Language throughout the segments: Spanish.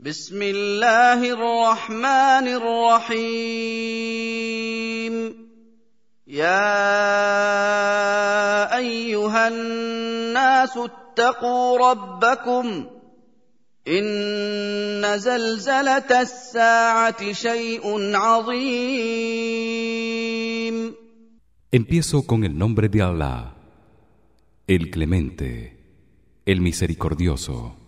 بسم الله الرحمن الرحيم. يا أيها الناس اتقوا ربكم. إن زلزلة الساعة شيء عظيم. Empiezo con el nombre de Allah, el Clemente, el Misericordioso.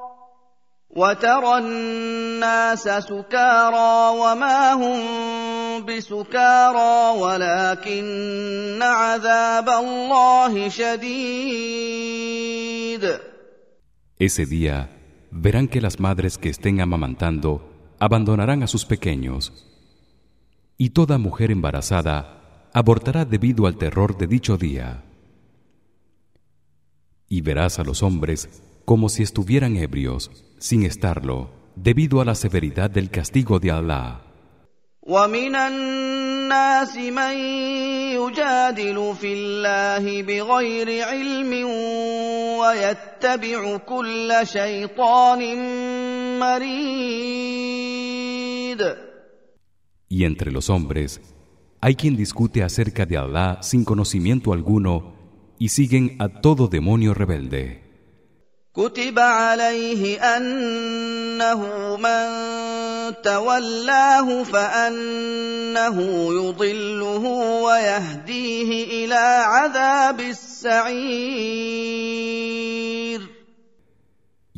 وترى الناس سكارى وما هم بسكارى ولكن عذاب الله شديد Ese día verán que las madres que estén amamantando abandonarán a sus pequeños y toda mujer embarazada abortará debido al terror de dicho día. Y verás a los hombres como si estuvieran ebrios sin estarlo debido a la severidad del castigo de Allah. ومن الناس من يجادل في الله بغير علم ويتبع كل شيطان مريد Y entre los hombres hay quien discute acerca de Allah sin conocimiento alguno y siguen a todo demonio rebelde. كتب عليه انه من تولاه فانه يضله ويهديه الى عذاب السعير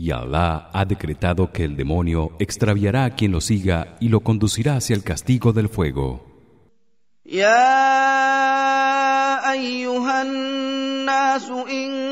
Y Allah ha decretado que el demonio extraviará a quien lo siga y lo conducirá hacia el castigo del fuego. يا ايها الناس ان كنتم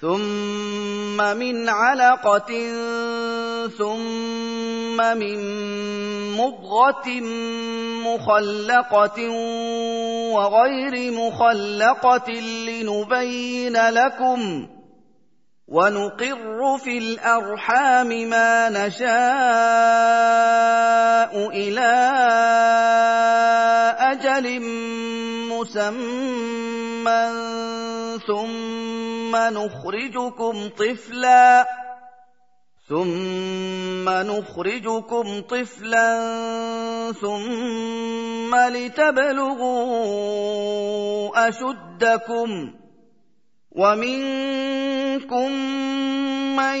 ثم من علقه ثم من مضغه مخلقه وغير مخلقه لنبين لكم ونقر في الارحام ما نشاء إلى أجل مسمى ثم نخرجكم طفلا ثم نخرجكم طفلا ثم لتبلغوا اشدكم ومنكم من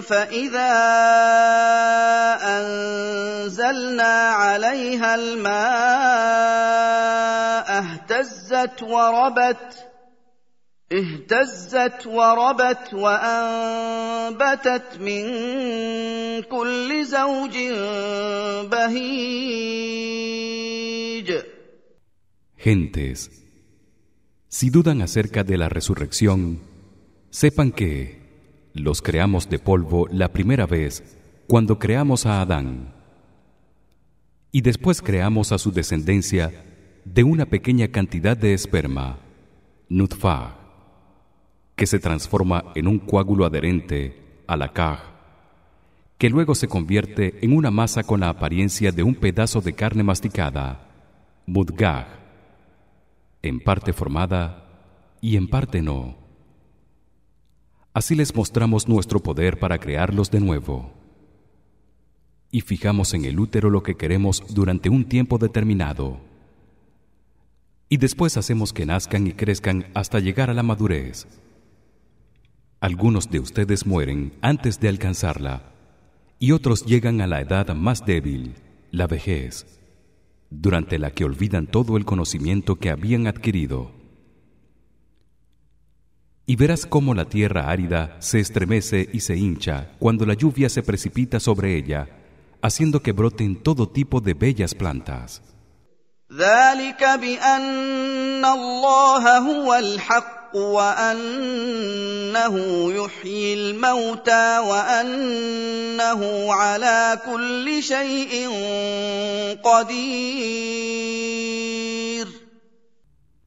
فاذا انزلنا عليها الماء اهتزت وربت اهتزت وربت وانبتت من كل زوج بهيج. Gentes, si dudan acerca de la resurrección, sepan que los creamos de polvo la primera vez cuando creamos a Adán. Y después creamos a su descendencia de una pequeña cantidad de esperma, nutfa, que se transforma en un coágulo adherente, alakaj, que luego se convierte en una masa con la apariencia de un pedazo de carne masticada, mudgah, en parte formada y en parte no, Así les mostramos nuestro poder para crearlos de nuevo. Y fijamos en el útero lo que queremos durante un tiempo determinado. Y después hacemos que nazcan y crezcan hasta llegar a la madurez. Algunos de ustedes mueren antes de alcanzarla y otros llegan a la edad más débil, la vejez, durante la que olvidan todo el conocimiento que habían adquirido y verás cómo la tierra árida se estremece y se hincha cuando la lluvia se precipita sobre ella, haciendo que broten todo tipo de bellas plantas.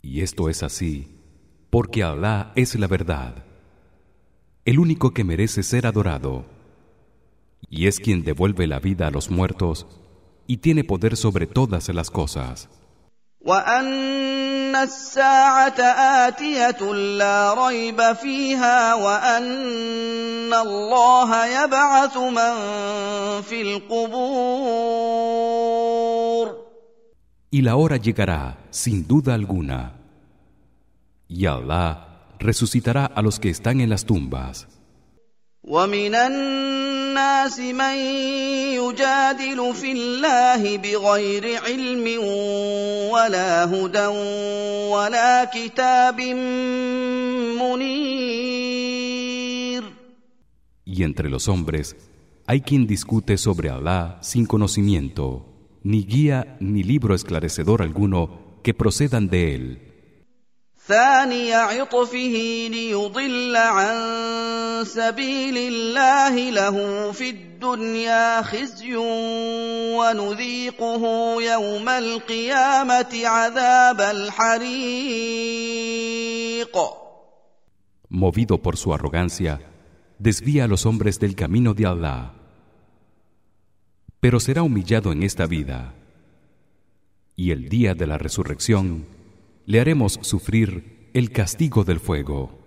Y esto es así porque Alá es la verdad, el único que merece ser adorado, y es quien devuelve la vida a los muertos y tiene poder sobre todas las cosas. Y la hora llegará, sin duda alguna, y Allah resucitará a los que están en las tumbas. ومن الناس من يجادل في الله بغير علم ولا هدى ولا كتاب منير Y entre los hombres hay quien discute sobre Allah sin conocimiento, ni guía ni libro esclarecedor alguno que procedan de él. ثاني عطفه ليضل عن سبيل الله له في الدنيا خزي ونذيقه يوم القيامه عذاب الحريق Movido por su arrogancia, desvía a los hombres del camino de Allah. Pero será humillado en esta vida. Y el día de la resurrección le haremos sufrir el castigo del fuego.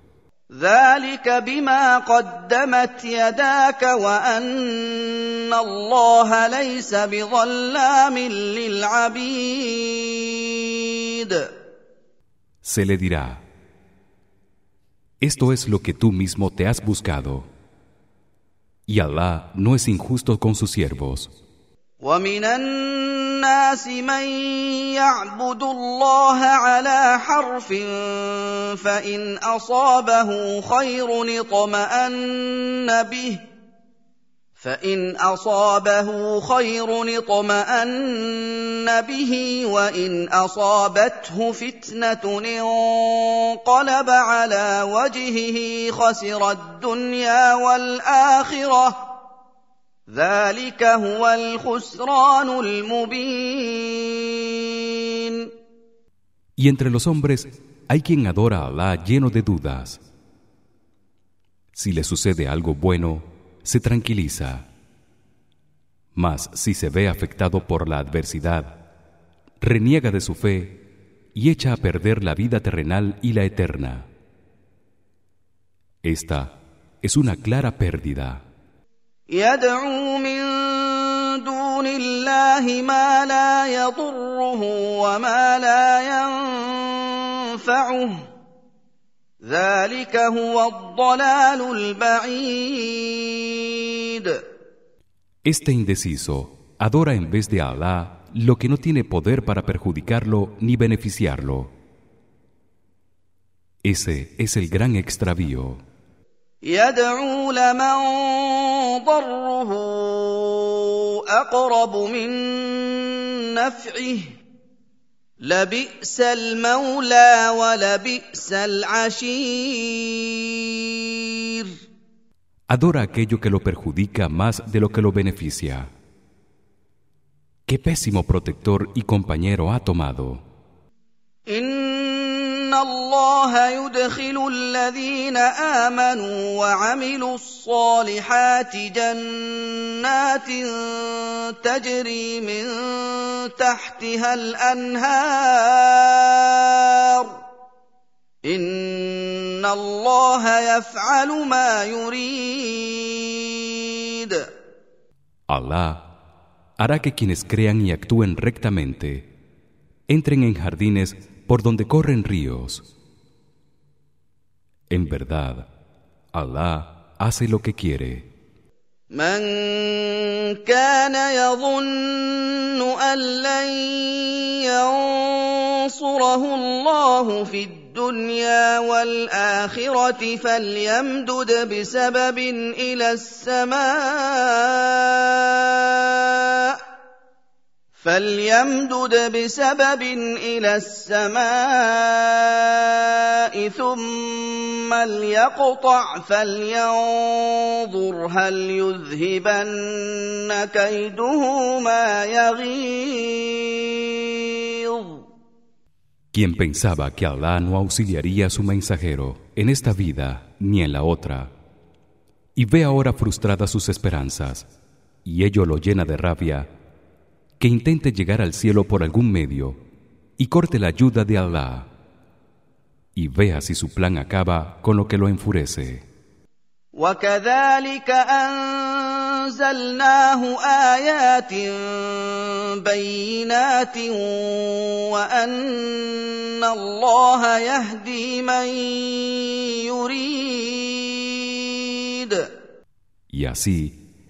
Se le dirá Esto es lo que tú mismo te has buscado y Allah no es injusto con sus siervos الناس من يعبد الله على حرف فان اصابه خير اطمان به فان اصابه خير اطمان به وان اصابته فتنه انقلب على وجهه خسر الدنيا والاخره Y entre los hombres hay quien adora a Allah lleno de dudas. Si le sucede algo bueno, se tranquiliza. Mas si se ve afectado por la adversidad, reniega de su fe y echa a perder la vida terrenal y la eterna. Esta es una clara pérdida. يدعو من دون الله ما لا يضره وما لا ينفعه ذلك هو الضلال البعيد Este indeciso adora en vez de Allah lo que no tiene poder para perjudicarlo ni beneficiarlo. Ese es el gran extravío. يدعو لمن ضره اقرب من نفعه لبئس المولى ولبئس العشير Adora aquello que lo perjudica más de lo que lo beneficia. Qué pésimo protector y compañero ha tomado. الله يدخل الذين آمنوا وعملوا الصالحات جنات تجري من تحتها الأنهار. إن الله يفعل ما يريد. Allah hará que quienes crean y actúen rectamente entren en jardines por donde corren ríos. En verdad, Allah hace lo que quiere. من كان يظن ان لن ينصره الله في الدنيا والاخره فليمدد بسبب الى السماء فليمدد بسبب الى السماء ثم ليقطع فلينظر هل يذهبن كيده ما يغيظ Quien pensaba que Allah no auxiliaría a su mensajero en esta vida ni en la otra, y ve ahora frustradas sus esperanzas, y ello lo llena de rabia, que intente llegar al cielo por algún medio y corte la ayuda de Allah y vea si su plan acaba con lo que lo enfurece. وكذلك انزلناه ايات بينات وان الله يهدي من يريد Y así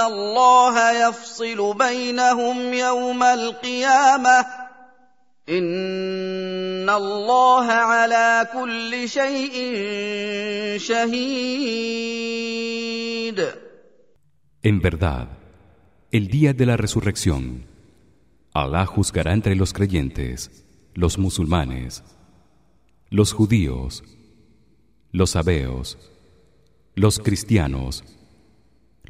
الله يفصل بينهم يوم القيامه ان الله على كل شيء شهيد En verdad, el día de la resurrección, Allah juzgará entre los creyentes, los musulmanes, los judíos, los sabeos, los cristianos,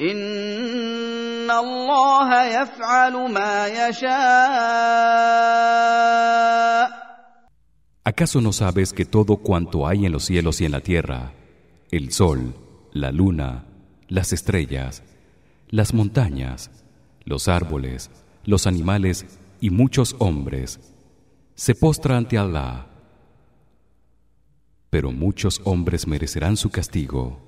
ان الله يفعل ما يشاء ¿Acaso no sabes que todo cuanto hay en los cielos y en la tierra, el sol, la luna, las estrellas, las montañas, los árboles, los animales y muchos hombres se postra ante Allah. Pero muchos hombres merecerán su castigo.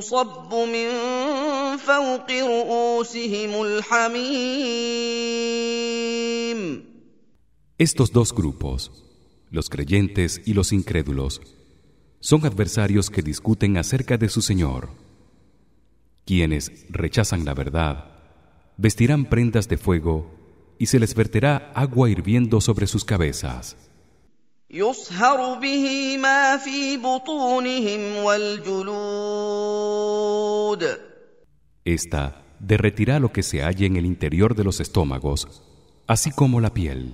يصب من فوق رؤوسهم الحميم Estos dos grupos, los creyentes y los incrédulos, son adversarios que discuten acerca de su Señor. Quienes rechazan la verdad vestirán prendas de fuego y se les verterá agua hirviendo sobre sus cabezas. يصهر به ما في بطونهم والجلود Esta derretirá lo que se halle en el interior de los estómagos, así como la piel.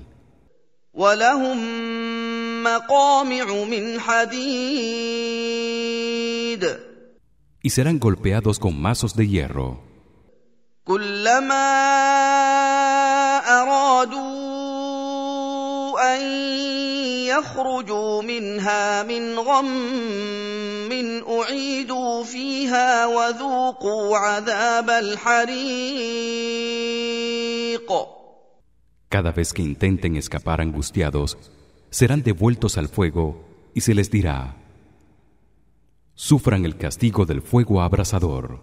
ولهم مقامع من حديد y serán golpeados con mazos de hierro كلما يخرجوا منها من غم أعيدوا فيها وذوقوا عذاب الحريق Cada vez que intenten escapar angustiados, serán devueltos al fuego y se les dirá: Sufran el castigo del fuego abrasador.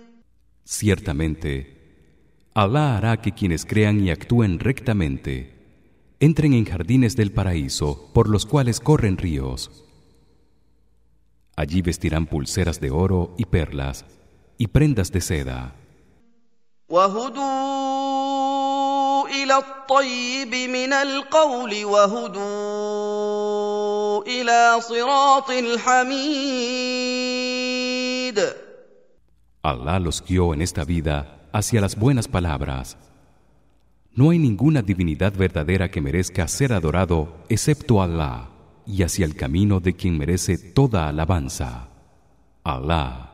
Ciertamente, Allah hará que quienes crean y actúen rectamente entren en jardines del paraíso por los cuales corren ríos. Allí vestirán pulseras de oro y perlas y prendas de seda. Alá los guió en esta vida hacia las buenas palabras. No hay ninguna divinidad verdadera que merezca ser adorado excepto Alá y hacia el camino de quien merece toda alabanza. Alá.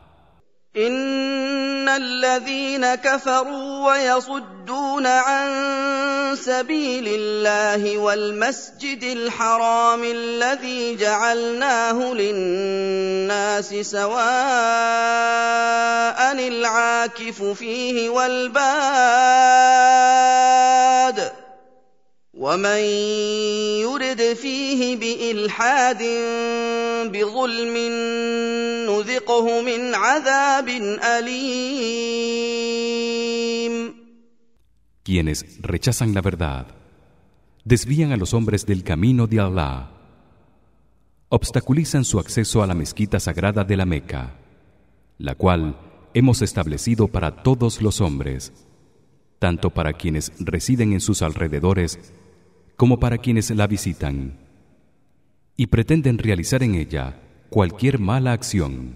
ان الذين كفروا ويصدون عن سبيل الله والمسجد الحرام الذي جعلناه للناس سواء العاكف فيه والباد ومن يرد فيه بالحاد بظلم نذقه من عذاب اليم Quienes rechazan la verdad desvían a los hombres del camino de Allah obstaculizan su acceso a la mezquita sagrada de la Meca la cual hemos establecido para todos los hombres tanto para quienes residen en sus alrededores como para quienes la visitan y pretenden realizar en ella cualquier mala acción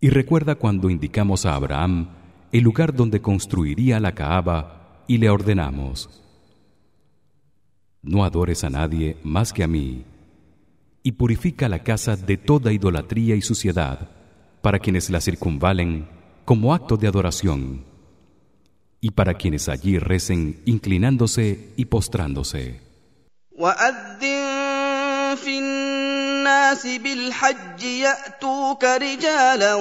y recuerda cuando indicamos a Abraham el lugar donde construiría la Kaaba y le ordenamos no adores a nadie más que a mí y purifica la casa de toda idolatría y suciedad para quienes la circunvalen como acto de adoración y para quienes allí recen inclinándose y postrándose وأذن في الناس بالحج يأتوك رجالا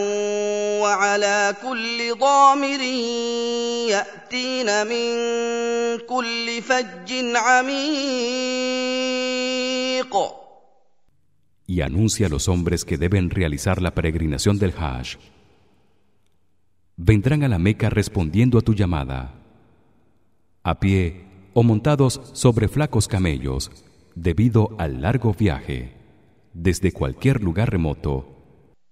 وعلى كل ضامر يأتين من كل فج عميق y anuncia a los hombres que deben realizar la peregrinación del Hajj vendrán a la Meca respondiendo a tu llamada a pie o montados sobre flacos camellos debido al largo viaje Desde cualquier lugar remoto.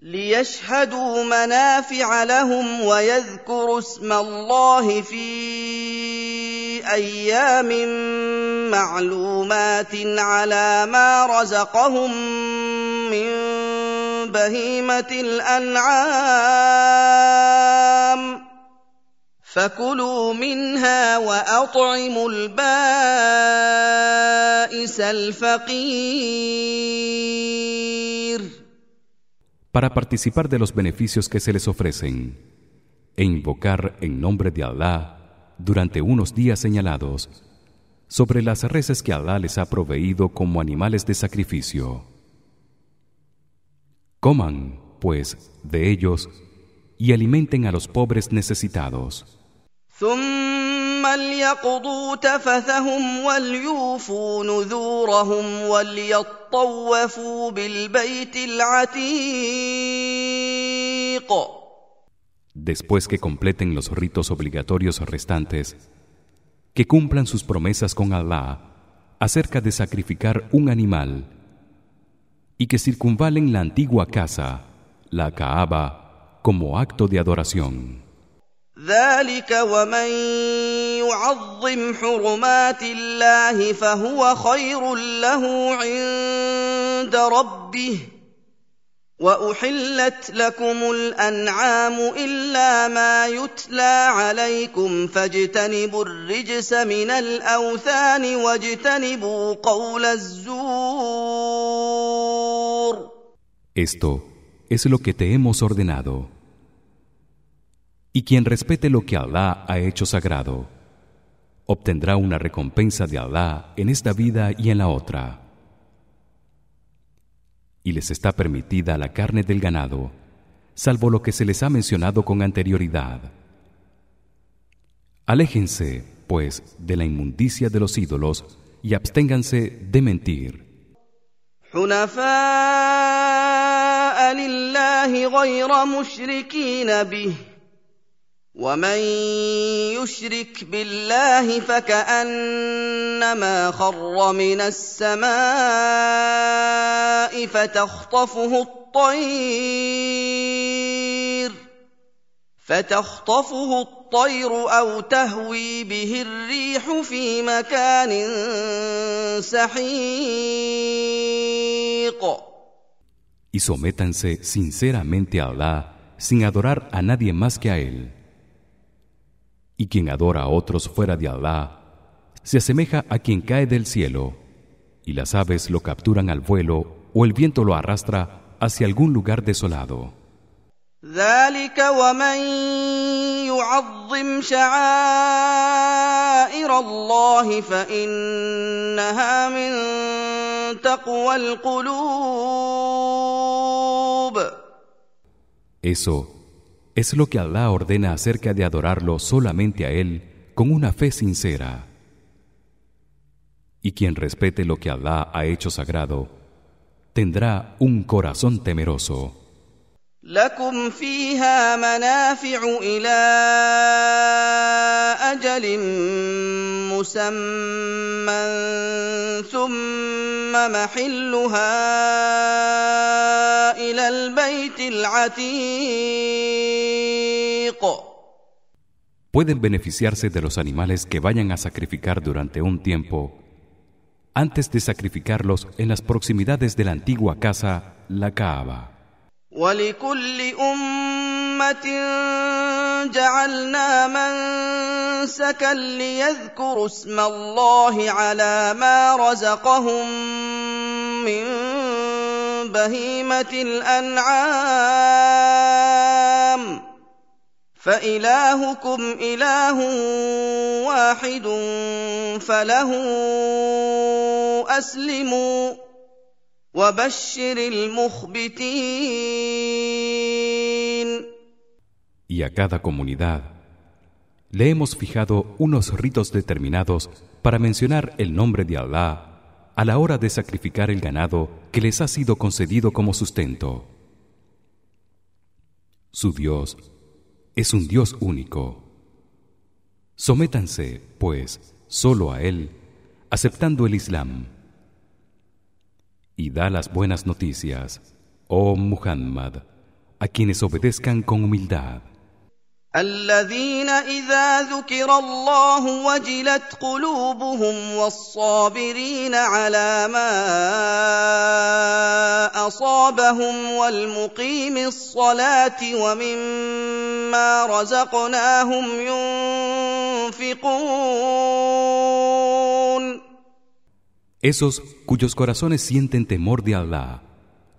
ليشهدوا منافع لهم ويذكروا اسم الله في أيام معلومات على ما رزقهم من بهيمه الانعام فكلوا منها واطعموا البائس الفقير para participar de los beneficios que se les ofrecen e invocar en nombre de Allah durante unos días señalados sobre las reses que Allah les ha proveído como animales de sacrificio coman pues de ellos y alimenten a los pobres necesitados ثم ليقضوا تفثهم وليوفوا نذورهم وليطوفوا بالبيت العتيق después que completen los ritos obligatorios restantes que cumplan sus promesas con Allah acerca de sacrificar un animal y que circunvalen la antigua casa la Kaaba como acto de adoración ذلك ومن يعظم حرمات الله فهو خير له عند ربه واحلت لكم الانعام الا ما يتلى عليكم فاجتنبوا الرجس من الاوثان واجتنبوا قول الزور Esto es lo que te hemos ordenado. Y quien respete lo que Allah ha hecho sagrado, obtendrá una recompensa de Allah en esta vida y en la otra. Y les está permitida la carne del ganado, salvo lo que se les ha mencionado con anterioridad. Aléjense, pues, de la inmundicia de los ídolos y absténganse de mentir. ومن يشرك بالله فكانما خر من السماء فتخطفه الطير فتخطفه الطير أو تهوي به الريح في مكان سحيق Y sométanse sinceramente a Allah sin adorar a nadie más que a él. y quien adora a otros fuera de Alá se asemeja a quien cae del cielo y las aves lo capturan al vuelo o el viento lo arrastra hacia algún lugar desolado. Eso es lo que Allah ordena acerca de adorarlo solamente a él con una fe sincera. Y quien respete lo que Allah ha hecho sagrado tendrá un corazón temeroso. لكم فيها منافع الى اجل مسمى ثم محلها الى البيت العتيق Pueden beneficiarse de los animales que vayan a sacrificar durante un tiempo antes de sacrificarlos en las proximidades de la antigua casa, la Kaaba. ولكل أمة جعلنا منسكا ليذكروا اسم الله على ما رزقهم من بهيمة الأنعام. فإلهكم إله واحد فله المخبتين Y a cada comunidad le hemos fijado unos ritos determinados para mencionar el nombre de Allah a la hora de sacrificar el ganado que les ha sido concedido como sustento. Su Dios es un Dios único. Sométanse, pues, solo a él, aceptando el Islam Y da las buenas noticias, oh Muhammad, a quienes obedezcan con humildad. الذين إذا ذكر الله وجلت قلوبهم والصابرين على ما أصابهم والمقيم الصلاة ومما رزقناهم ينفقون esos cuyos corazones sienten temor de Allah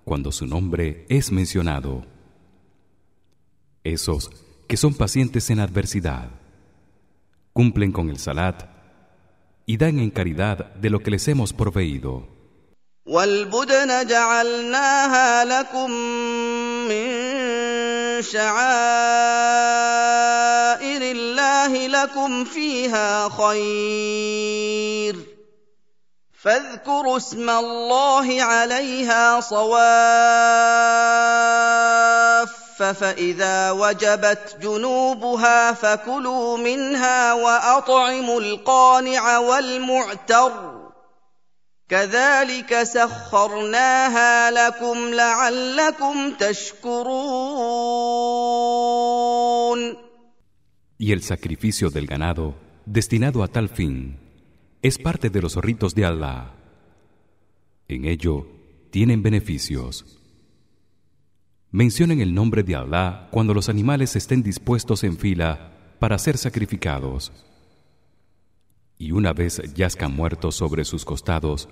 cuando su nombre es mencionado. Esos que son pacientes en adversidad, cumplen con el salat y dan en caridad de lo que les hemos proveído. فاذكروا اسم الله عليها صواف فإذا وجبت جنوبها فكلوا منها وأطعموا القانع والمعتر. كذلك سخرناها لكم لعلكم تشكرون. Y el sacrificio del ganado destinado a tal fin es parte de los ritos de Allah. En ello tienen beneficios. Mencionen el nombre de Allah cuando los animales estén dispuestos en fila para ser sacrificados. Y una vez yazcan muertos sobre sus costados,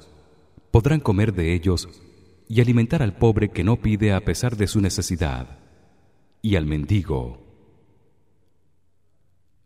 podrán comer de ellos y alimentar al pobre que no pide a pesar de su necesidad, y al mendigo.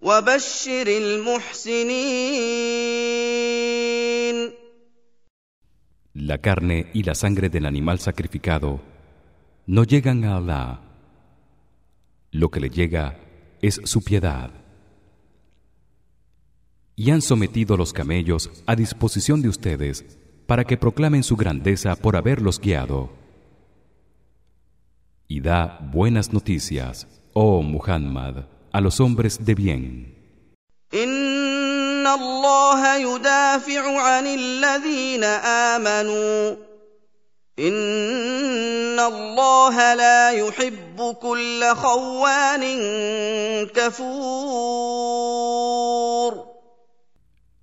وبشر المحسنين La carne y la sangre del animal sacrificado no llegan a Allah. Lo que le llega es su piedad. Y han sometido los camellos a disposición de ustedes para que proclamen su grandeza por haberlos guiado. Y da buenas noticias, oh Muhammad, a los hombres de bien.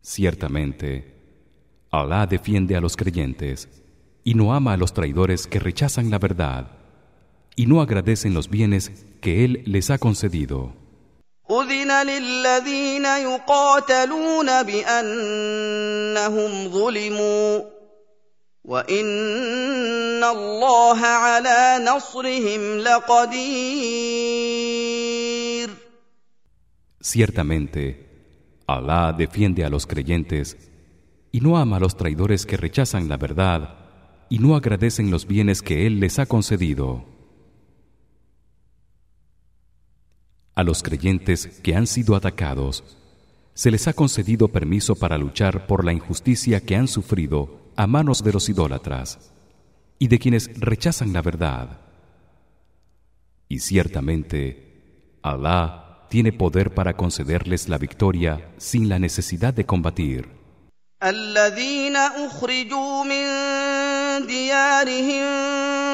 Ciertamente, Alá defiende a los creyentes y no ama a los traidores que rechazan la verdad y no agradecen los bienes que él les ha concedido. اذن للذين يقاتلون بانهم ظلموا وان الله على نصرهم لقدير Ciertamente, Allah defiende a los creyentes y no ama a los traidores que rechazan la verdad y no agradecen los bienes que él les ha concedido. A los creyentes que han sido atacados se les ha concedido permiso para luchar por la injusticia que han sufrido a manos de los idólatras y de quienes rechazan la verdad. Y ciertamente Allah tiene poder para concederles la victoria sin la necesidad de combatir.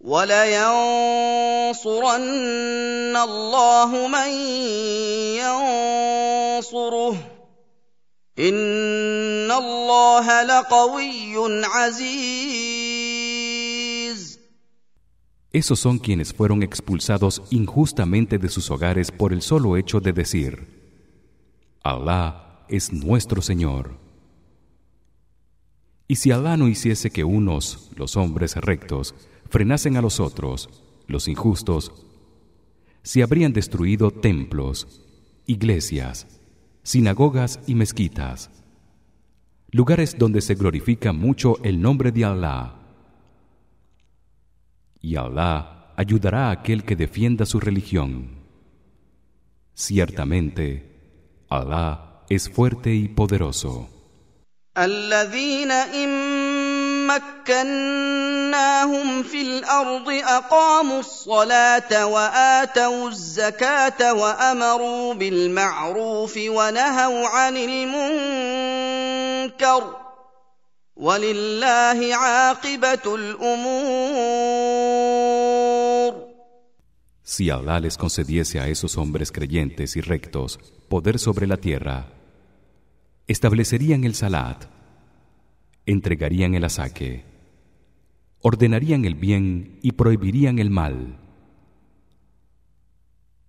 ولينصرن الله من ينصره ان الله لقوي عزيز Esos son quienes fueron expulsados injustamente de sus hogares por el solo hecho de decir: Allah es nuestro Señor. Y si Allah no hiciese que unos, los hombres rectos, frenasen a los otros, los injustos, se habrían destruido templos, iglesias, sinagogas y mezquitas, lugares donde se glorifica mucho el nombre de Allah. Y Allah ayudará a aquel que defienda su religión. Ciertamente, Allah es fuerte y poderoso. مكناهم في الأرض اقاموا الصلاه واتوا الزكاه وامروا بالمعروف ونهوا عن المنكر ولله عاقبه الأمور Si Allah les concediese a esos hombres creyentes y rectos poder sobre la tierra, establecerían el salat, entregarían el asaque, ordenarían el bien y prohibirían el mal.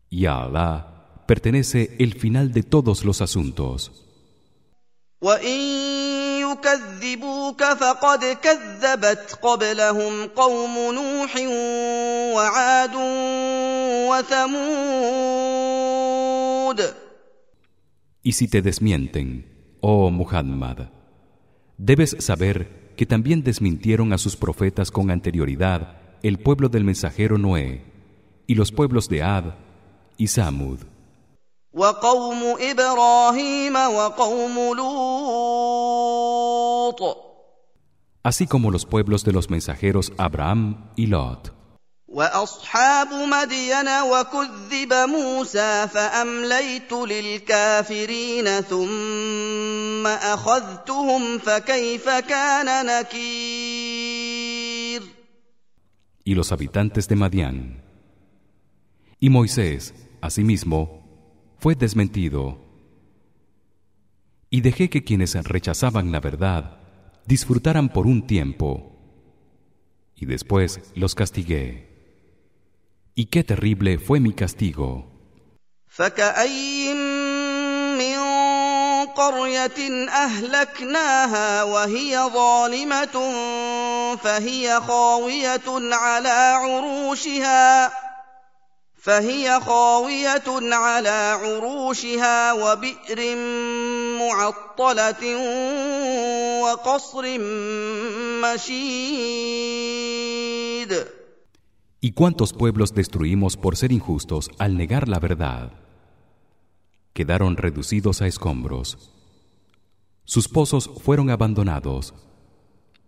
Y a Allah pertenece el final de todos los asuntos. يكذبوك فقد كذبت قبلهم قوم نوح وعاد وثمود Y si te desmienten, oh Muhammad, Debes saber que también desmintieron a sus profetas con anterioridad el pueblo del mensajero Noé y los pueblos de Ad y Samud. Así como los pueblos de los mensajeros Abraham y Lot. واصحاب مدين وكذب موسى فامليت للكافرين ثم اخذتهم فكيف كان نكير y los habitantes de Madián y Moisés asimismo fue desmentido y dejé que quienes rechazaban la verdad disfrutaran por un tiempo y después los castigué Y qué terrible fue mi castigo. قرية أهلكناها وهي ظالمة فهي خاوية على عروشها فهي خاوية على عروشها وبئر معطلة وقصر مشيد ¿Y cuántos pueblos destruimos por ser injustos al negar la verdad? Quedaron reducidos a escombros. Sus pozos fueron abandonados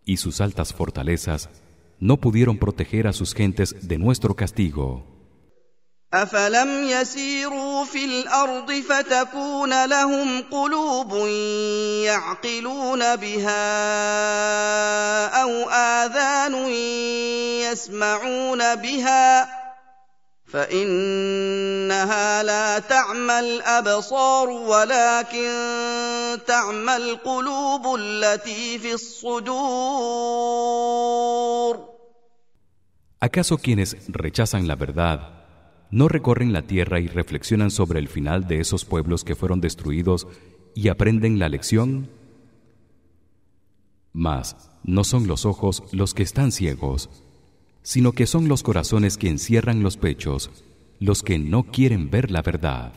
y sus altas fortalezas no pudieron proteger a sus gentes de nuestro castigo. أفلم يسيروا في الأرض فتكون لهم قلوب يعقلون بها أو آذان يسمعون بها فإنها لا تعمى الأبصار ولكن تعمى القلوب التي في الصدور ¿Acaso quienes rechazan la verdad no recorren la tierra y reflexionan sobre el final de esos pueblos que fueron destruidos y aprenden la lección. Mas no son los ojos los que están ciegos sino que son los corazones que encierran los pechos los que no quieren ver la verdad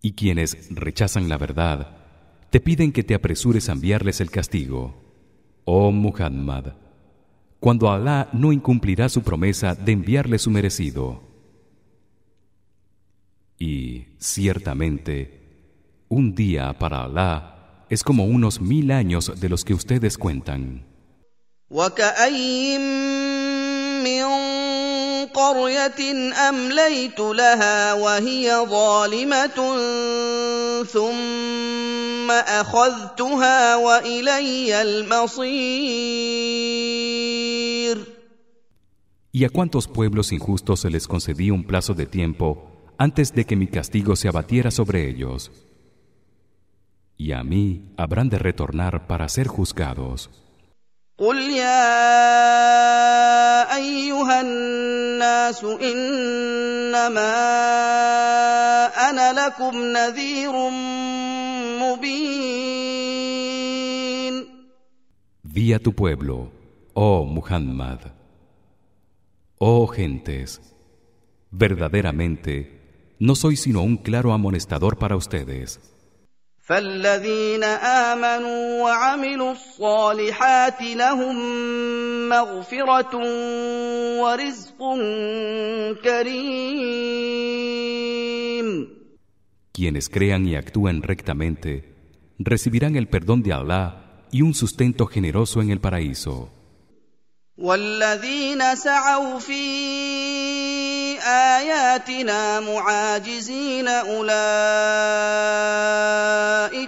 Y quienes rechazan la verdad te piden que te apresures a enviarles el castigo. Oh Muhammad, cuando Alá no incumplirá su promesa de enviarle su merecido. Y ciertamente un día para Alá es como unos mil años de los que ustedes cuentan. ¿Y a cuántos pueblos injustos se les concedí un plazo de tiempo antes de que mi castigo se abatiera sobre ellos? y a mí habrán de retornar para ser juzgados. قل يا أيها الناس إنما أنا لكم نذير مبين Di a tu pueblo, oh Muhammad, oh gentes, verdaderamente no soy sino un claro amonestador para ustedes. فالذين امنوا وعملوا الصالحات لهم مغفره ورزق كريم Quienes crean y actúen rectamente recibirán el perdón de Allah y un sustento generoso en el paraíso. والذين سعوا في اياتنا معاجزين اولئك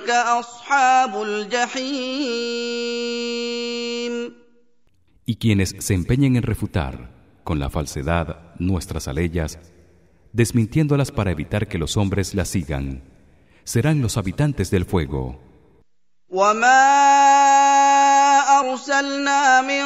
اصحاب الجحيم Y quienes se empeñen en refutar con la falsedad nuestras aleyas desmintiéndolas para evitar que los hombres las sigan serán los habitantes del fuego وما ارسلنا من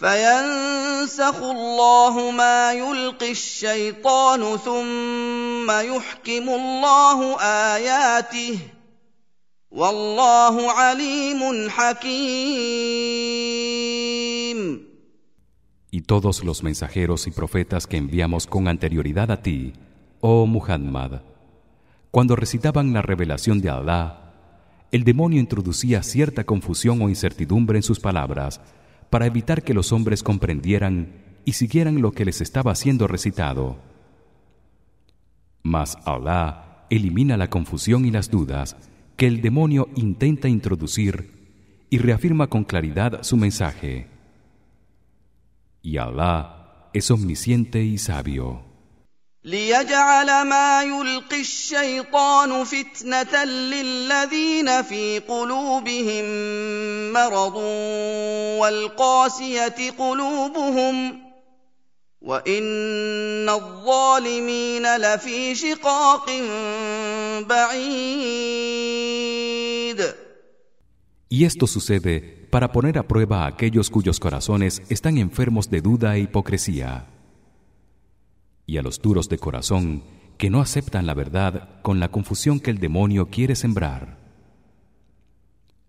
فينسخ الله ما يلقي الشيطان ثم يحكم الله اياته والله عليم حكيم Y todos los mensajeros y profetas que enviamos con anterioridad a ti, oh Muhammad, cuando recitaban la revelación de Allah, el demonio introducía cierta confusión o incertidumbre en sus palabras para evitar que los hombres comprendieran y siguieran lo que les estaba siendo recitado. Mas Allah elimina la confusión y las dudas que el demonio intenta introducir y reafirma con claridad su mensaje. Y Allah es omnisciente y sabio. ليجعل ما يلقي الشيطان فتنه للذين في قلوبهم مرض والقاسيه قلوبهم وان الظالمين لفي شقاق بعيد Y esto sucede para poner a prueba a aquellos cuyos corazones están enfermos de duda e hipocresía y a los duros de corazón que no aceptan la verdad con la confusión que el demonio quiere sembrar.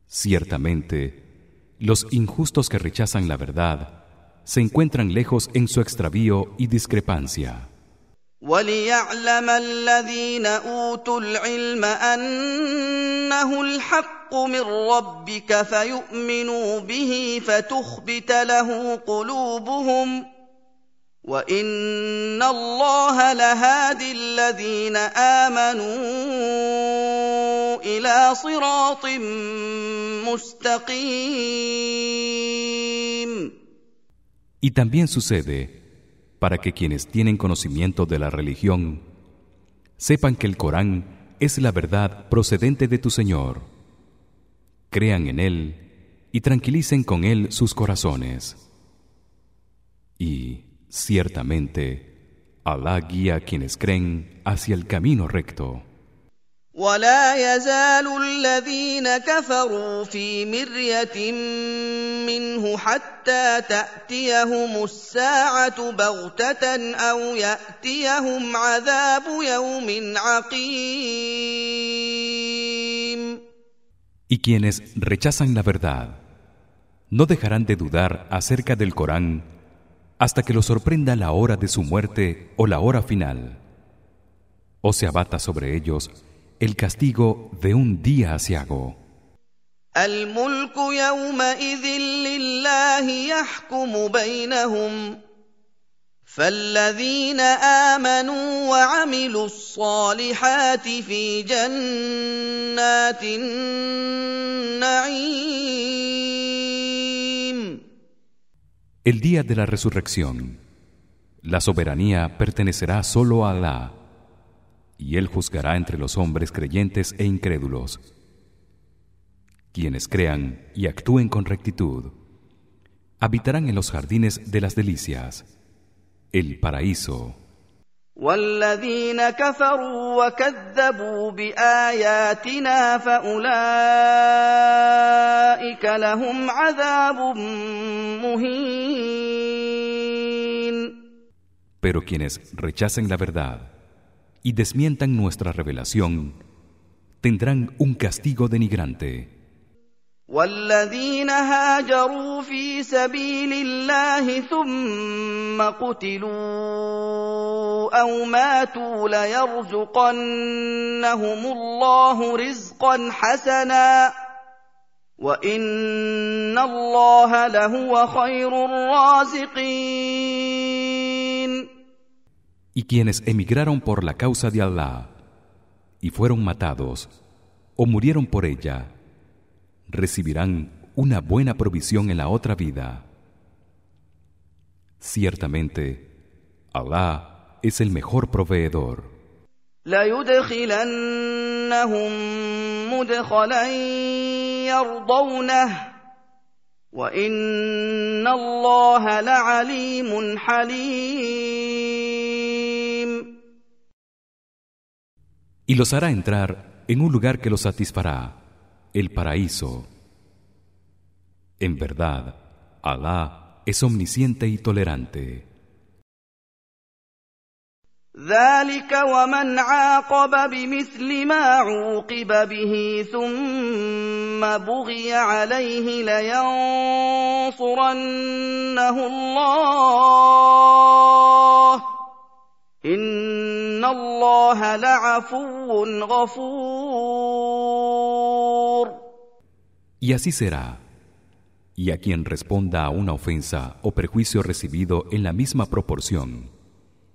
Ciertamente, los injustos que rechazan la verdad se encuentran lejos en su extravío y discrepancia. وليعلم الذين اوتوا العلم انه الحق من ربك فيؤمنوا به فتخبت له قلوبهم وان الله لهادي الذين امنوا الى صراط مستقيم Y también sucede para que quienes tienen conocimiento de la religión sepan que el Corán es la verdad procedente de tu Señor. Crean en él y tranquilicen con él sus corazones. Y ciertamente Allah guía a quienes creen hacia el camino recto. ولا يزال الذين كفروا في مريه منه حتى تاتيهم الساعه بغته او ياتيهم عذاب يوم عقيم Y quienes rechazan la verdad no dejarán de dudar acerca del Corán hasta que los sorprenda la hora de su muerte o la hora final o se abata sobre ellos el castigo de un día asiago. الملك يومئذ لله يحكم بينهم فالذين امنوا وعملوا الصالحات في جنات النعيم el día de la resurrección, la soberanía pertenecerá solo a Allah, y él juzgará entre los hombres creyentes e incrédulos. Quienes crean y actúen con rectitud habitarán en los jardines de las delicias, el paraíso. والذين كفروا وكذبوا باياتنا فاولئك لهم عذاب مهين Pero quienes rechacen la verdad y desmientan nuestra revelación tendrán un castigo denigrante. والذين هاجروا في سبيل الله ثم قتلوا أو ماتوا ليرزقنهم الله رزقا حسنا وإن الله لهو خير الرازقين. Y quienes emigraron por la causa de Allah y fueron matados o murieron por ella recibirán una buena provisión en la otra vida. Ciertamente, Allah es el mejor proveedor. Y los hará entrar en un lugar que los satisfará el paraíso. En verdad, Alá es omnisciente y tolerante. ذلك ومن عاقب بمثل ما عوقب به ثم بغي عليه لينصرنه الله ان الله لعفو غفور Y así será. Y a quien responda a una ofensa o perjuicio recibido en la misma proporción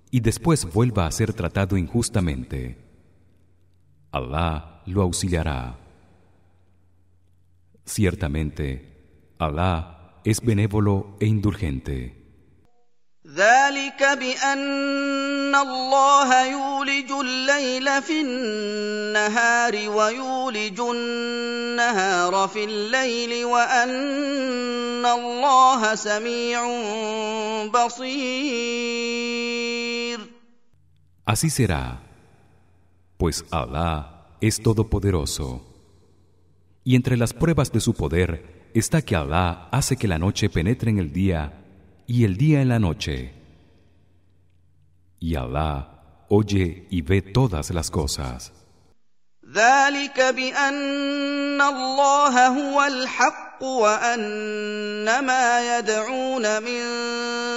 y después vuelva a ser tratado injustamente, Allah lo auxiliará. Ciertamente, Allah es benévolo e indulgente. ذلك بان الله يولج الليل في النهار ويولج النهار في الليل وان الله سميع بصير Así será pues Allah es todopoderoso y entre las pruebas de su poder está que Allah hace que la noche penetre en el día y el día en la noche. Y Allah oye y ve todas las cosas. ذلك بأن الله هو الحق وأن ما يدعون من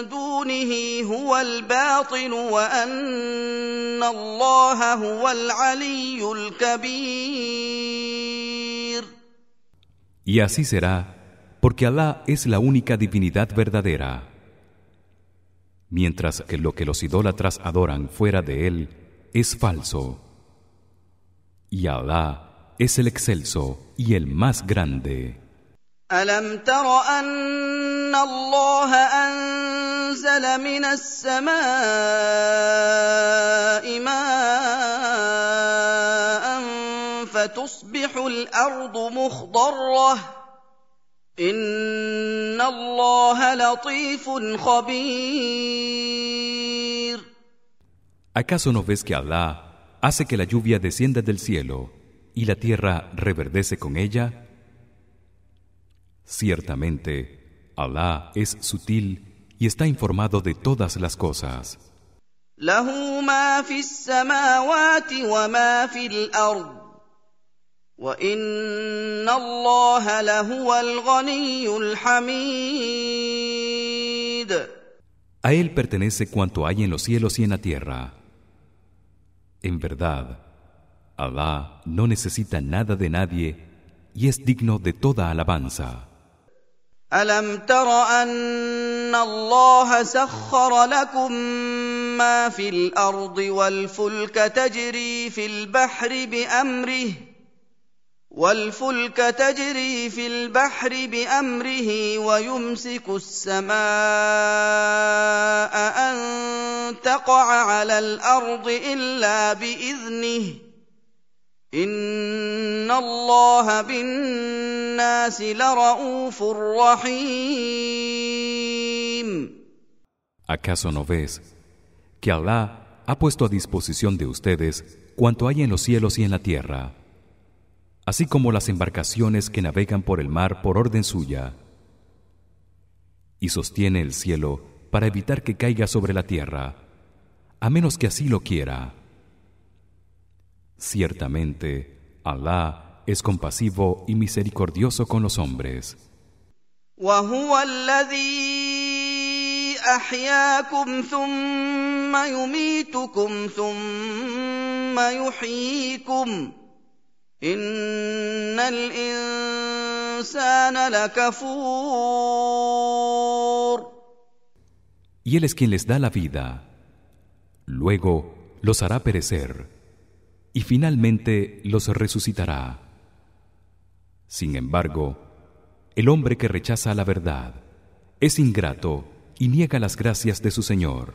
دونه هو الباطل وأن الله هو العلي الكبير. Y así será, porque Allah es la única divinidad verdadera mientras que lo que los idólatras adoran fuera de él es falso. Y Allah es el excelso y el más grande. ألم تر أن الله أنزل من السماء ماء فتصبح الأرض مخضرة ¿Acaso no ves que Allah hace que la lluvia descienda del cielo y la tierra reverdece con ella? Ciertamente, Allah es sutil y está informado de todas las cosas. A él pertenece cuanto hay en los cielos y en la tierra. En verdad, Allah no necesita nada de nadie y es digno de toda alabanza. ألم تر أن الله سخر لكم ما في الأرض والفلك تجري في البحر بأمره والفلك تجري في البحر بامره ويمسك السماء ان تقع على الأرض الا باذنه ان الله بالناس لرءوف رحيم ¿Acaso no ves que Allah ha puesto a disposición de ustedes cuanto hay en los cielos y en la tierra así como las embarcaciones que navegan por el mar por orden suya y sostiene el cielo para evitar que caiga sobre la tierra a menos que así lo quiera ciertamente Alá es compasivo y misericordioso con los hombres وهو الذي احياكم ثم يميتكم ثم يحييكم ان الانسان لكفور Y él es quien les da la vida luego los hará perecer y finalmente los resucitará Sin embargo el hombre que rechaza la verdad es ingrato y niega las gracias de su Señor.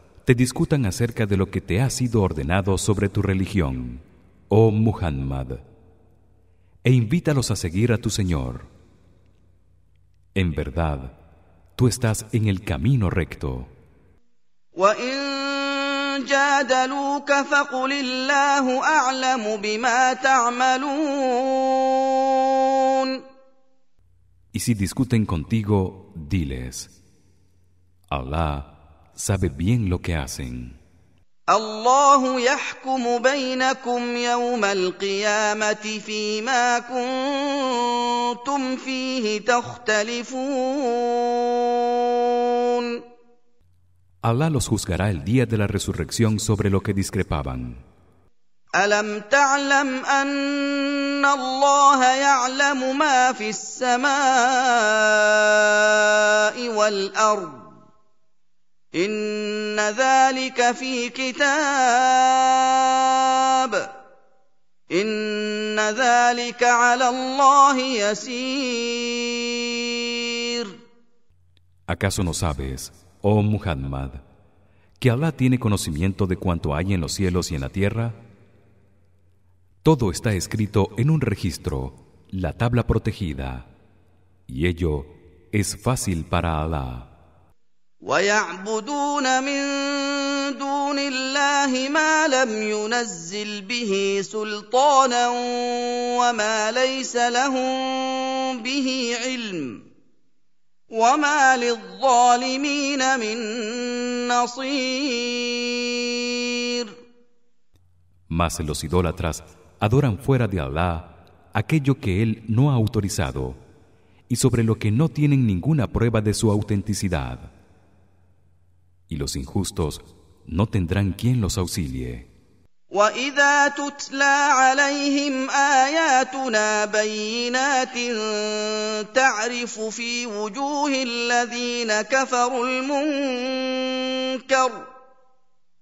te discutan acerca de lo que te ha sido ordenado sobre tu religión, oh Muhammad, e invítalos a seguir a tu Señor. En verdad, tú estás en el camino recto. Y si discuten contigo, diles: Allah sabe bien lo que hacen. الله يحكم بينكم يوم القيامة فيما كنتم فيه تختلفون. Allah los juzgará el día de la resurrección sobre lo que discrepaban. ألم تعلم أن الله يعلم ما في السماء والأرض إن ذلك في كتاب إن ذلك على الله يسير ¿Acaso no sabes oh Muhammad, que Allah tiene conocimiento de cuanto hay en los cielos y en la tierra? Todo está escrito en un registro, la tabla protegida, y ello es fácil para Allah. ويعبدون من دون الله ما لم ينزل به سلطانا وما ليس لهم به علم وما للظالمين من نصير Mas los idólatras adoran fuera de Allah aquello que él no ha autorizado y sobre lo que no tienen ninguna prueba de su autenticidad. Y los injustos no tendrán quien los auxilie. واذا تتلى عليهم اياتنا بينات تعرف في وجوه الذين كفروا المنكر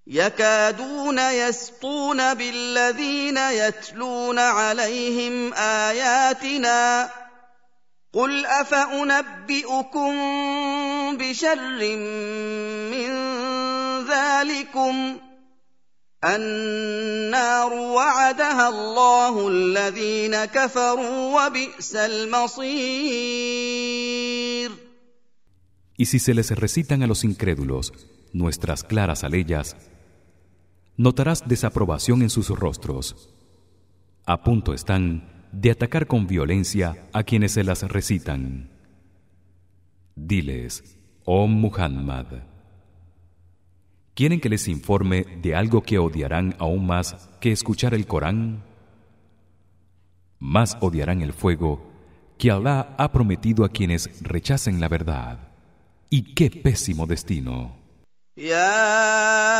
يكادون يسطون بالذين يتلون عليهم اياتنا قل افانبئكم بشر من ذلكم النار وعدها الله الذين كفروا وبئس المصير Y si se les recitan a los incrédulos nuestras claras aleyas, notarás desaprobación en sus rostros. A punto están de atacar con violencia a quienes se las recitan. Diles, oh Muhammad, ¿quieren que les informe de algo que odiarán aún más que escuchar el Corán? Más odiarán el fuego que Allah ha prometido a quienes rechacen la verdad. Y qué pésimo destino. Ya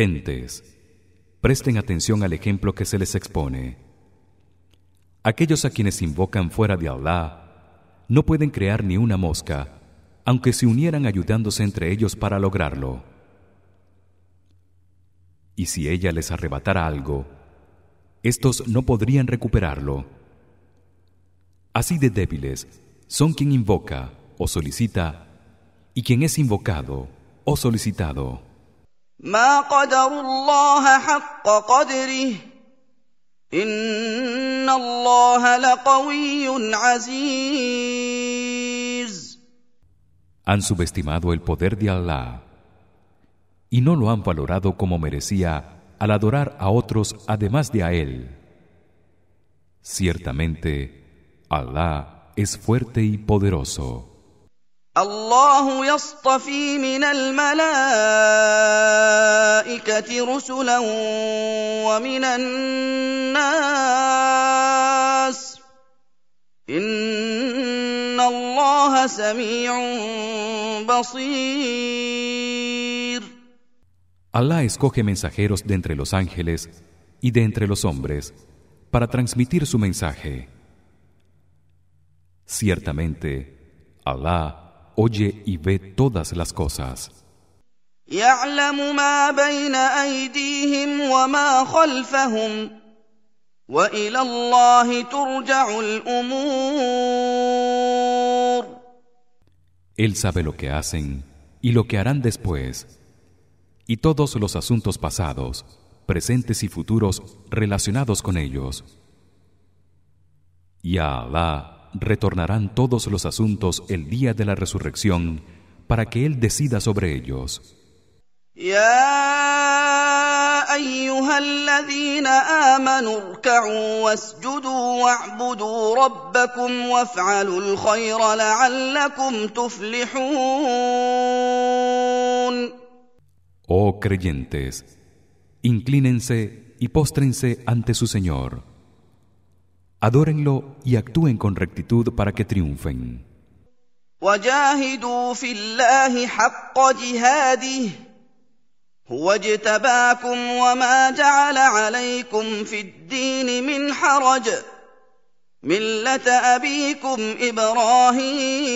Gentes, presten atención al ejemplo que se les expone. Aquellos a quienes invocan fuera de Allah no pueden crear ni una mosca, aunque se unieran ayudándose entre ellos para lograrlo. Y si ella les arrebatara algo, estos no podrían recuperarlo. Así de débiles son quien invoca o solicita y quien es invocado o solicitado. ما قدروا الله حق قدره ان الله لقوي عزيز Han subestimado el poder de Allah y no lo han valorado como merecía al adorar a otros además de a él. Ciertamente Allah es fuerte y poderoso. الله يصطفي من الملائكه رسلا ومن الناس ان الله سميع بصير Allah escoge mensajeros de entre los ángeles y de entre los hombres para transmitir su mensaje. Ciertamente, Allah oye y ve todas las cosas. يعلم ما بين ايديهم وما خلفهم والى الله ترجع الامور Él sabe lo que hacen y lo que harán después, y todos los asuntos pasados, presentes y futuros relacionados con ellos. Y a Allah retornarán todos los asuntos el día de la resurrección para que él decida sobre ellos. Ya ayyuhalladhina amanu rka'u wasjudu wa'budu rabbakum waf'alu alkhayra la'allakum tuflihun Oh creyentes inclínense y póstrense ante su Señor Adórenlo y actúen con rectitud para que triunfen. وجاهدوا في الله حق جهاده هو اجتباكم وما جعل عليكم في الدين من حرج مله ابيكم ابراهيم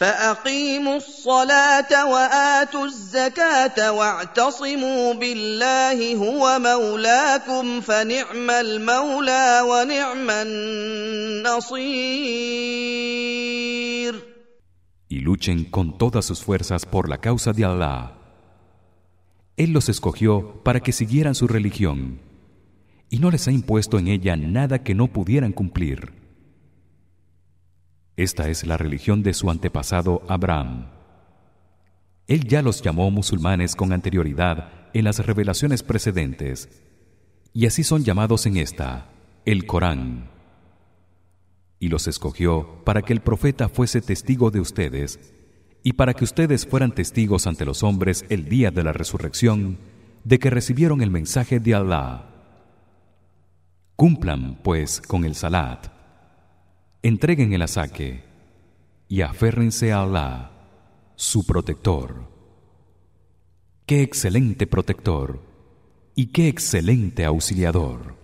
فاقيموا الصلاه واتوا الزكاه واعتصموا بالله هو مولاكم فنعم المولى ونعم النصير Y luchen con todas sus fuerzas por la causa de Allah. Él los escogió para que siguieran su religión y no les ha impuesto en ella nada que no pudieran cumplir. Esta es la religión de su antepasado Abraham. Él ya los llamó musulmanes con anterioridad en las revelaciones precedentes, y así son llamados en esta, el Corán. Y los escogió para que el profeta fuese testigo de ustedes y para que ustedes fueran testigos ante los hombres el día de la resurrección de que recibieron el mensaje de Allah. Cumplan pues con el salat entreguen el asaque y aférrense a Allah, su protector. Qué excelente protector y qué excelente auxiliador.